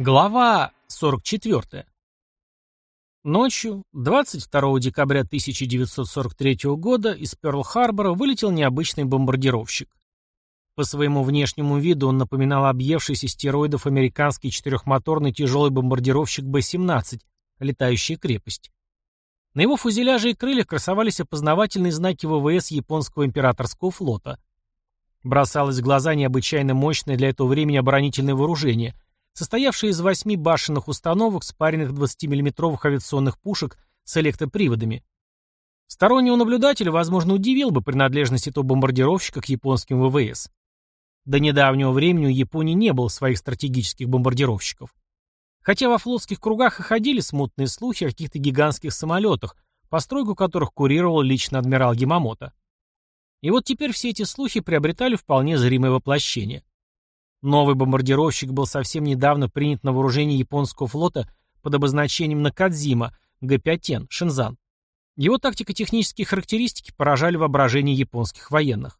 Глава 44. Ночью, 22 декабря 1943 года, из Пёрл-Харбора вылетел необычный бомбардировщик. По своему внешнему виду он напоминал объевшийся стероидов американский четырехмоторный тяжелый бомбардировщик Б-17, летающая крепость. На его фюзеляже и крыльях красовались опознавательные знаки ВВС японского императорского флота. Бросалось в глаза необычайно мощное для этого времени оборонительное вооружение – состоявшая из восьми башенных установок, спаренных 20-мм авиационных пушек с электроприводами. Стороннего наблюдателя, возможно, удивил бы принадлежность этого бомбардировщика к японским ВВС. До недавнего времени у Японии не было своих стратегических бомбардировщиков. Хотя во флотских кругах и ходили смутные слухи о каких-то гигантских самолетах, постройку которых курировал лично адмирал Ямамото. И вот теперь все эти слухи приобретали вполне зримое воплощение. Новый бомбардировщик был совсем недавно принят на вооружение японского флота под обозначением Накадзима Г-5Н, Шинзан. Его тактико-технические характеристики поражали воображение японских военных.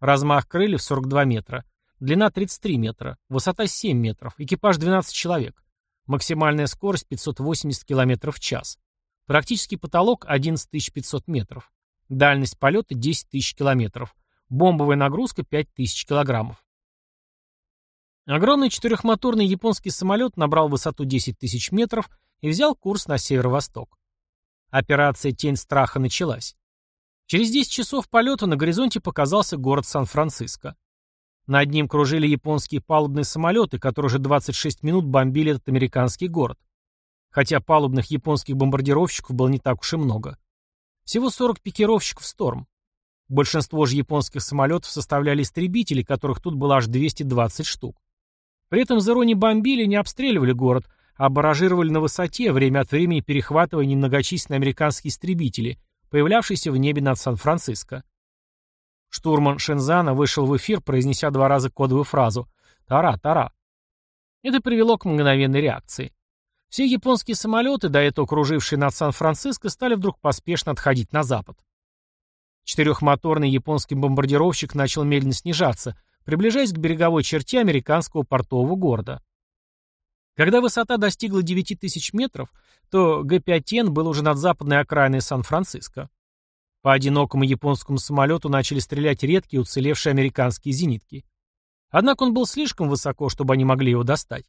Размах крыльев 42 метра, длина 33 метра, высота 7 метров, экипаж 12 человек, максимальная скорость 580 км в час, практический потолок 11 500 метров, дальность полета 10 тысяч километров, бомбовая нагрузка 5000 килограммов. Огромный четырехмоторный японский самолет набрал высоту 10 тысяч метров и взял курс на северо-восток. Операция «Тень страха» началась. Через 10 часов полета на горизонте показался город Сан-Франциско. Над ним кружили японские палубные самолеты, которые уже 26 минут бомбили этот американский город. Хотя палубных японских бомбардировщиков было не так уж и много. Всего 40 пикировщиков «Сторм». Большинство же японских самолетов составляли истребители, которых тут было аж 220 штук. При этом Зеро не бомбили, не обстреливали город, а баражировали на высоте, время от времени перехватывая немногочисленные американские истребители, появлявшиеся в небе над Сан-Франциско. Штурман Шензана вышел в эфир, произнеся два раза кодовую фразу «Тара, Тара». Это привело к мгновенной реакции. Все японские самолеты, до этого кружившие над Сан-Франциско, стали вдруг поспешно отходить на запад. Четырехмоторный японский бомбардировщик начал медленно снижаться, приближаясь к береговой черте американского портового города. Когда высота достигла 9000 метров, то Г-5Н был уже над западной окраиной Сан-Франциско. По одинокому японскому самолету начали стрелять редкие уцелевшие американские зенитки. Однако он был слишком высоко, чтобы они могли его достать.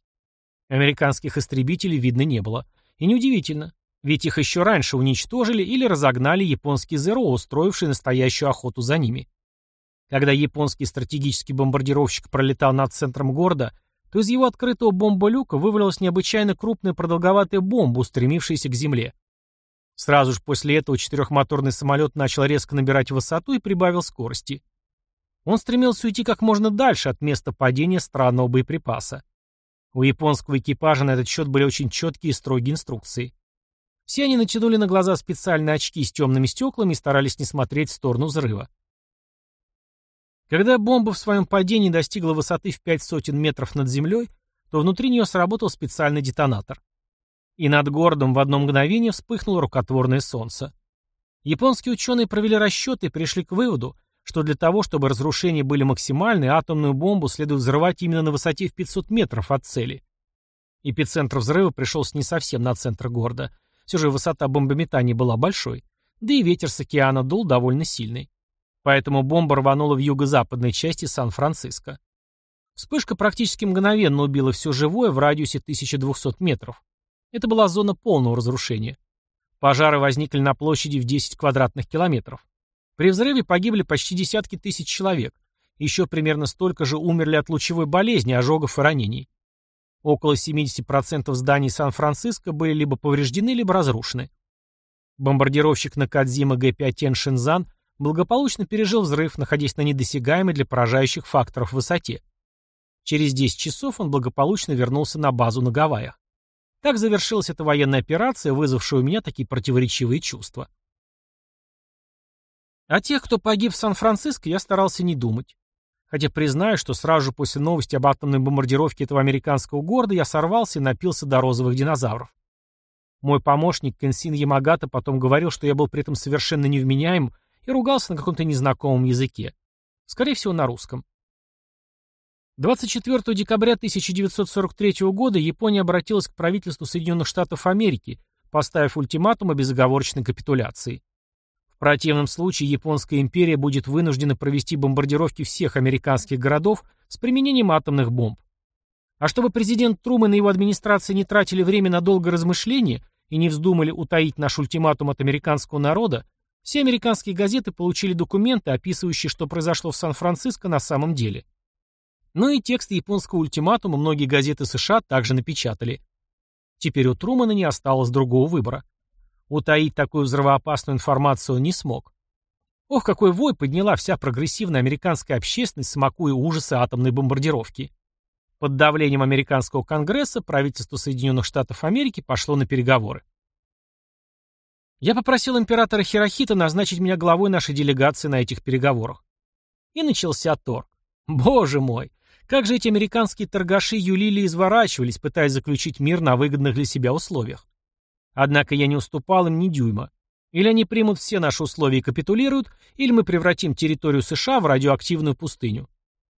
Американских истребителей видно не было. И неудивительно, ведь их еще раньше уничтожили или разогнали японские ЗРО, устроившие настоящую охоту за ними. Когда японский стратегический бомбардировщик пролетал над центром города, то из его открытого бомболюка вывалилась необычайно крупная продолговатая бомба, устремившаяся к земле. Сразу же после этого четырехмоторный самолет начал резко набирать высоту и прибавил скорости. Он стремился уйти как можно дальше от места падения странного боеприпаса. У японского экипажа на этот счет были очень четкие и строгие инструкции. Все они натянули на глаза специальные очки с темными стеклами и старались не смотреть в сторону взрыва. Когда бомба в своем падении достигла высоты в пять сотен метров над землей, то внутри нее сработал специальный детонатор. И над городом в одно мгновение вспыхнуло рукотворное солнце. Японские ученые провели расчеты и пришли к выводу, что для того, чтобы разрушения были максимальны, атомную бомбу следует взрывать именно на высоте в 500 метров от цели. Эпицентр взрыва пришелся не совсем на центр города. Все же высота бомбометания была большой. Да и ветер с океана дул довольно сильный. Поэтому бомба рванула в юго-западной части Сан-Франциско. Вспышка практически мгновенно убила все живое в радиусе 1200 метров. Это была зона полного разрушения. Пожары возникли на площади в 10 квадратных километров. При взрыве погибли почти десятки тысяч человек. Еще примерно столько же умерли от лучевой болезни, ожогов и ранений. Около 70% зданий Сан-Франциско были либо повреждены, либо разрушены. Бомбардировщик Накадзима Г-5Н Шинзан благополучно пережил взрыв, находясь на недосягаемой для поражающих факторов высоте. Через 10 часов он благополучно вернулся на базу на Гавайях. Так завершилась эта военная операция, вызвавшая у меня такие противоречивые чувства. О тех, кто погиб в Сан-Франциско, я старался не думать. Хотя признаю, что сразу после новости об атомной бомбардировке этого американского города я сорвался и напился до розовых динозавров. Мой помощник Кенсин Ямагата потом говорил, что я был при этом совершенно невменяем и ругался на каком-то незнакомом языке. Скорее всего, на русском. 24 декабря 1943 года Япония обратилась к правительству Соединенных Штатов Америки, поставив ультиматум о безоговорочной капитуляции. В противном случае Японская империя будет вынуждена провести бомбардировки всех американских городов с применением атомных бомб. А чтобы президент Трумэн и его администрация не тратили время на долгое размышление и не вздумали утаить наш ультиматум от американского народа, все американские газеты получили документы, описывающие, что произошло в Сан-Франциско на самом деле. Ну и текст японского ультиматума многие газеты США также напечатали. Теперь у Трумана не осталось другого выбора. Утаить такую взрывоопасную информацию он не смог. Ох, какой вой подняла вся прогрессивная американская общественность, смакуя ужасы атомной бомбардировки. Под давлением американского конгресса правительство Соединенных Штатов Америки пошло на переговоры. Я попросил императора Хирохита назначить меня главой нашей делегации на этих переговорах. И начался торг. Боже мой! Как же эти американские торгаши юлили и изворачивались, пытаясь заключить мир на выгодных для себя условиях. Однако я не уступал им ни дюйма. Или они примут все наши условия и капитулируют, или мы превратим территорию США в радиоактивную пустыню.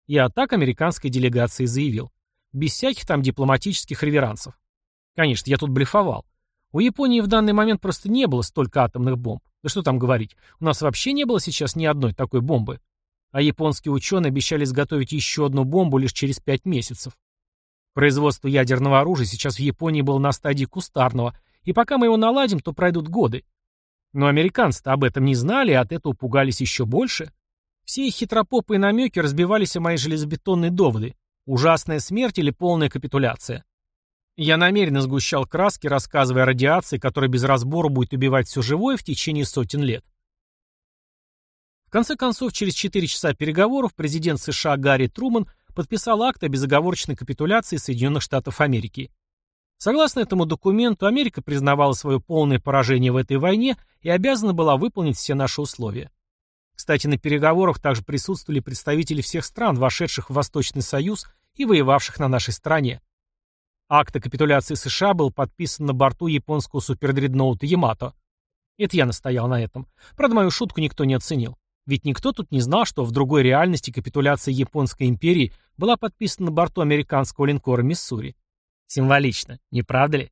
Я так американской делегации заявил. Без всяких там дипломатических реверансов. Конечно, я тут блефовал. У Японии в данный момент просто не было столько атомных бомб. Да что там говорить, у нас вообще не было сейчас ни одной такой бомбы а японские ученые обещали изготовить еще одну бомбу лишь через пять месяцев. Производство ядерного оружия сейчас в Японии было на стадии кустарного, и пока мы его наладим, то пройдут годы. Но американцы-то об этом не знали и от этого пугались еще больше. Все их хитропопы и намеки разбивались о мои железобетонные доводы. Ужасная смерть или полная капитуляция. Я намеренно сгущал краски, рассказывая о радиации, которая без разбора будет убивать все живое в течение сотен лет. В конце концов, через 4 часа переговоров президент США Гарри Труман подписал акт о безоговорочной капитуляции Соединенных Штатов Америки. Согласно этому документу, Америка признавала свое полное поражение в этой войне и обязана была выполнить все наши условия. Кстати, на переговорах также присутствовали представители всех стран, вошедших в Восточный Союз и воевавших на нашей стороне. Акт о капитуляции США был подписан на борту японского супердредноута «Ямато». Это я настоял на этом. Правда, мою шутку никто не оценил. Ведь никто тут не знал, что в другой реальности капитуляция Японской империи была подписана на борту американского линкора «Миссури». Символично, не правда ли?